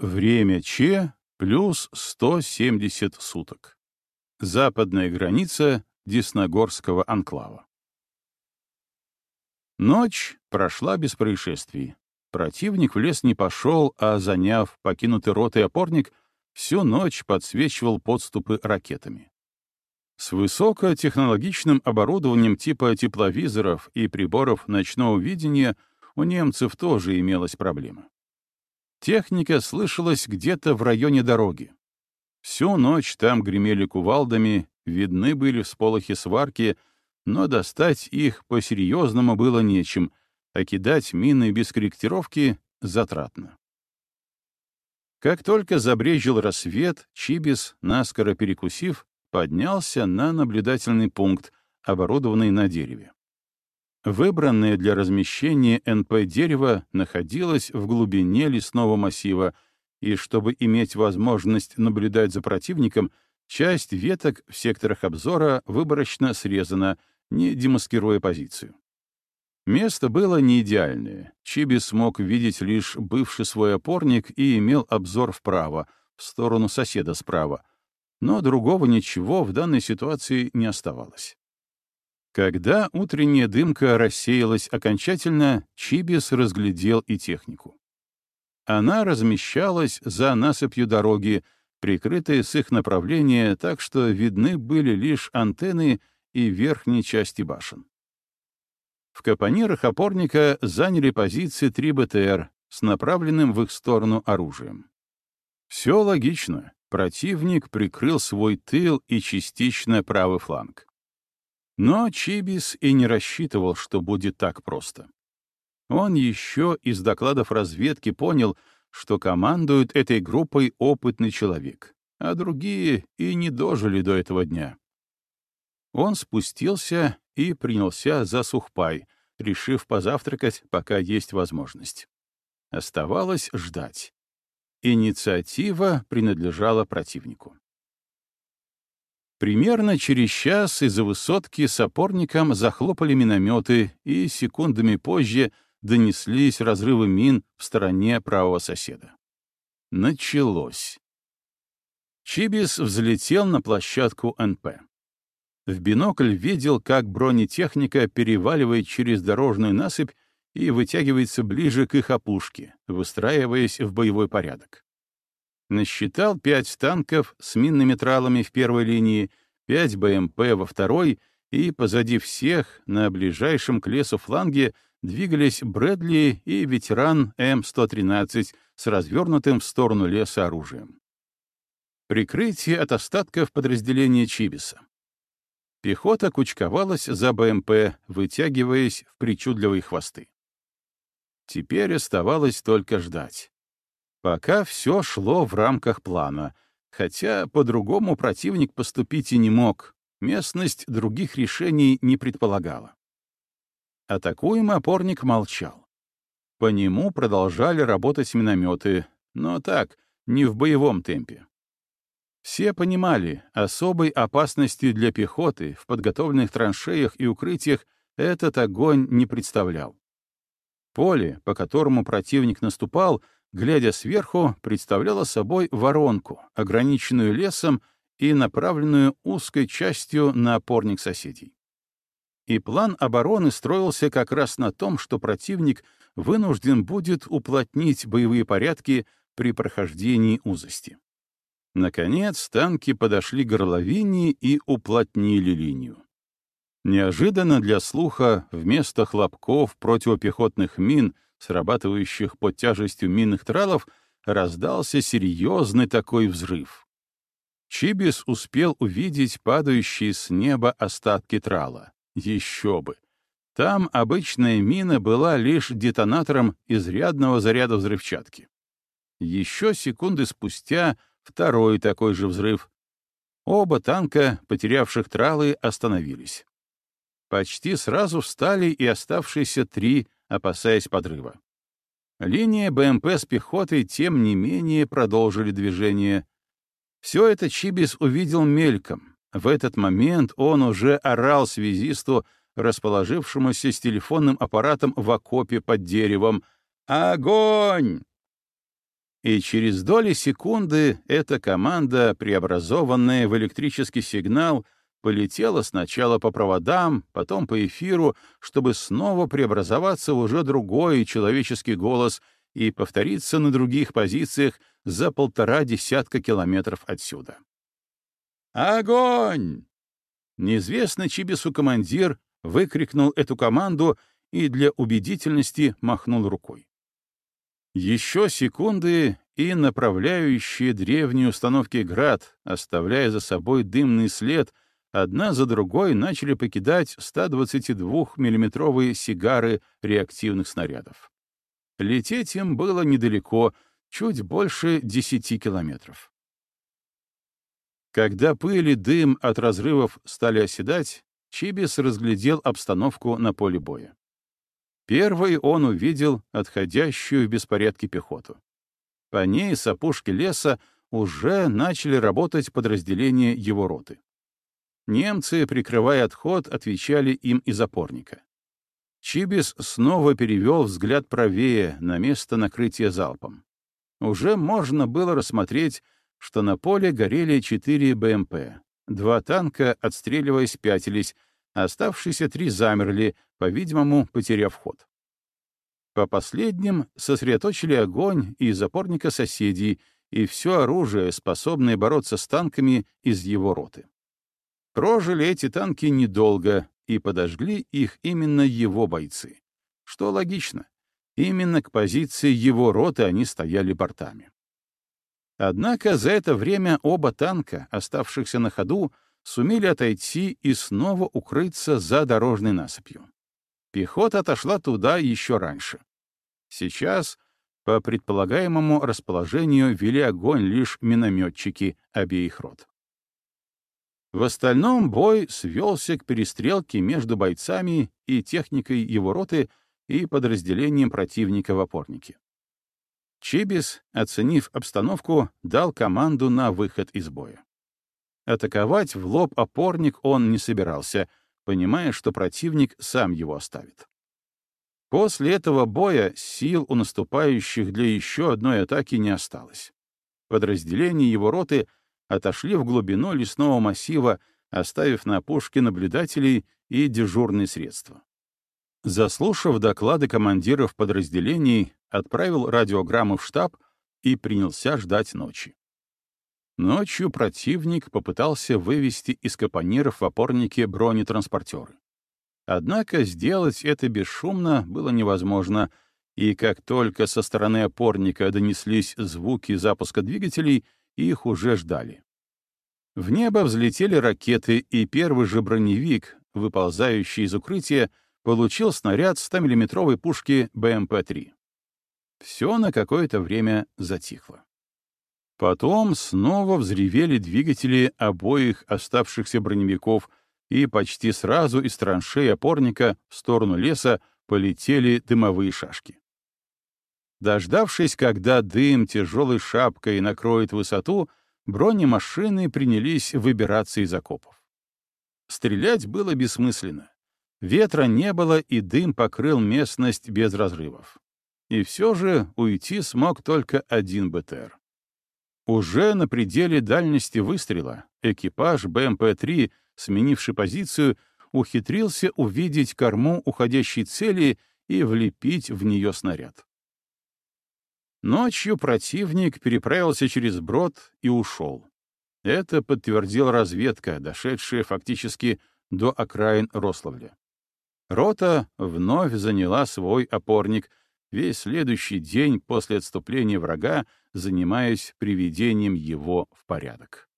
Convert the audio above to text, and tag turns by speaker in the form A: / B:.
A: Время Че плюс 170 суток. Западная граница Десногорского анклава. Ночь прошла без происшествий. Противник в лес не пошел, а, заняв покинутый ротой опорник, всю ночь подсвечивал подступы ракетами. С высокотехнологичным оборудованием типа тепловизоров и приборов ночного видения у немцев тоже имелась проблема. Техника слышалась где-то в районе дороги. Всю ночь там гремели кувалдами, видны были всполохи сварки, но достать их по-серьезному было нечем, а кидать мины без корректировки затратно. Как только забрежил рассвет, Чибис, наскоро перекусив, поднялся на наблюдательный пункт, оборудованный на дереве. Выбранное для размещения НП дерево находилось в глубине лесного массива, и чтобы иметь возможность наблюдать за противником, часть веток в секторах обзора выборочно срезана, не демаскируя позицию. Место было не идеальное. Чиби смог видеть лишь бывший свой опорник и имел обзор вправо, в сторону соседа справа. Но другого ничего в данной ситуации не оставалось. Когда утренняя дымка рассеялась окончательно, Чибис разглядел и технику. Она размещалась за насыпью дороги, прикрытая с их направления так, что видны были лишь антенны и верхние части башен. В капонирах опорника заняли позиции три БТР с направленным в их сторону оружием. Все логично. Противник прикрыл свой тыл и частично правый фланг. Но Чибис и не рассчитывал, что будет так просто. Он еще из докладов разведки понял, что командует этой группой опытный человек, а другие и не дожили до этого дня. Он спустился и принялся за сухпай, решив позавтракать, пока есть возможность. Оставалось ждать. Инициатива принадлежала противнику. Примерно через час из-за высотки с опорником захлопали минометы, и секундами позже донеслись разрывы мин в стороне правого соседа. Началось. Чибис взлетел на площадку НП. В бинокль видел, как бронетехника переваливает через дорожную насыпь и вытягивается ближе к их опушке, выстраиваясь в боевой порядок. Насчитал пять танков с минными тралами в первой линии, пять БМП во второй, и позади всех, на ближайшем к лесу фланге, двигались Брэдли и ветеран М-113 с развернутым в сторону леса оружием. Прикрытие от остатков подразделения Чибиса. Пехота кучковалась за БМП, вытягиваясь в причудливые хвосты. Теперь оставалось только ждать. Пока все шло в рамках плана, хотя по-другому противник поступить и не мог, местность других решений не предполагала. Атакуемый опорник молчал. По нему продолжали работать минометы, но так, не в боевом темпе. Все понимали, особой опасности для пехоты в подготовленных траншеях и укрытиях этот огонь не представлял. Поле, по которому противник наступал, глядя сверху, представляло собой воронку, ограниченную лесом и направленную узкой частью на опорник соседей. И план обороны строился как раз на том, что противник вынужден будет уплотнить боевые порядки при прохождении узости. Наконец, танки подошли к горловине и уплотнили линию. Неожиданно для слуха вместо хлопков противопехотных мин, срабатывающих под тяжестью минных тралов, раздался серьезный такой взрыв. Чибис успел увидеть падающие с неба остатки трала. Еще бы! Там обычная мина была лишь детонатором изрядного заряда взрывчатки. Еще секунды спустя — Второй такой же взрыв. Оба танка, потерявших тралы, остановились. Почти сразу встали и оставшиеся три, опасаясь подрыва. Линия БМП с пехотой, тем не менее, продолжили движение. Все это Чибис увидел мельком. В этот момент он уже орал связисту, расположившемуся с телефонным аппаратом в окопе под деревом. «Огонь!» И через доли секунды эта команда, преобразованная в электрический сигнал, полетела сначала по проводам, потом по эфиру, чтобы снова преобразоваться в уже другой человеческий голос и повториться на других позициях за полтора десятка километров отсюда. «Огонь!» Неизвестный Чибису командир выкрикнул эту команду и для убедительности махнул рукой. Еще секунды, и направляющие древние установки «Град», оставляя за собой дымный след, одна за другой начали покидать 122-миллиметровые сигары реактивных снарядов. Лететь им было недалеко, чуть больше 10 километров. Когда пыль и дым от разрывов стали оседать, Чибис разглядел обстановку на поле боя. Первый он увидел отходящую в беспорядке пехоту. По ней с опушки леса уже начали работать подразделения его роты. Немцы, прикрывая отход, отвечали им из опорника. Чибис снова перевел взгляд правее, на место накрытия залпом. Уже можно было рассмотреть, что на поле горели четыре БМП. Два танка, отстреливаясь, пятились, а оставшиеся три замерли, по-видимому, потеряв ход. По последним сосредоточили огонь из опорника соседей и все оружие, способное бороться с танками из его роты. Прожили эти танки недолго, и подожгли их именно его бойцы. Что логично. Именно к позиции его роты они стояли бортами. Однако за это время оба танка, оставшихся на ходу, сумели отойти и снова укрыться за дорожной насыпью. Пехота отошла туда еще раньше. Сейчас, по предполагаемому расположению, вели огонь лишь минометчики обеих рот. В остальном бой свелся к перестрелке между бойцами и техникой его роты и подразделением противника в опорнике. Чибис, оценив обстановку, дал команду на выход из боя. Атаковать в лоб опорник он не собирался, понимая, что противник сам его оставит. После этого боя сил у наступающих для еще одной атаки не осталось. Подразделения его роты отошли в глубину лесного массива, оставив на опушке наблюдателей и дежурные средства. Заслушав доклады командиров подразделений, отправил радиограмму в штаб и принялся ждать ночи. Ночью противник попытался вывести из капониров в опорнике бронетранспортеры. Однако сделать это бесшумно было невозможно, и как только со стороны опорника донеслись звуки запуска двигателей, их уже ждали. В небо взлетели ракеты, и первый же броневик, выползающий из укрытия, получил снаряд 100-мм пушки БМП-3. Все на какое-то время затихло. Потом снова взревели двигатели обоих оставшихся броневиков, и почти сразу из траншеи опорника в сторону леса полетели дымовые шашки. Дождавшись, когда дым тяжелой шапкой накроет высоту, бронемашины принялись выбираться из окопов. Стрелять было бессмысленно. Ветра не было, и дым покрыл местность без разрывов. И все же уйти смог только один БТР. Уже на пределе дальности выстрела экипаж БМП-3, сменивший позицию, ухитрился увидеть корму уходящей цели и влепить в нее снаряд. Ночью противник переправился через брод и ушел. Это подтвердила разведка, дошедшая фактически до окраин Рославля. Рота вновь заняла свой опорник, весь следующий день после отступления врага занимаясь приведением его в порядок.